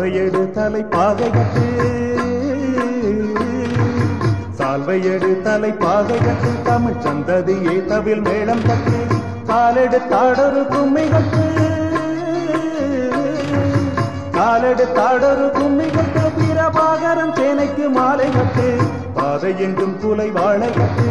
சால்வையடு தலை பாகைகட்டு சால்வையடு தலை பாகைகட்டு தமிழ் சந்ததியே தவில் மேளம் தட்டு காலெடு தாடொரு கும்மி கட்டு காலெடு தாடொரு கும்மி கட்டு பிரபாகரம் சேனைக்கு மாலை கட்டு பாதை என்றும் துளை வாழை கட்டு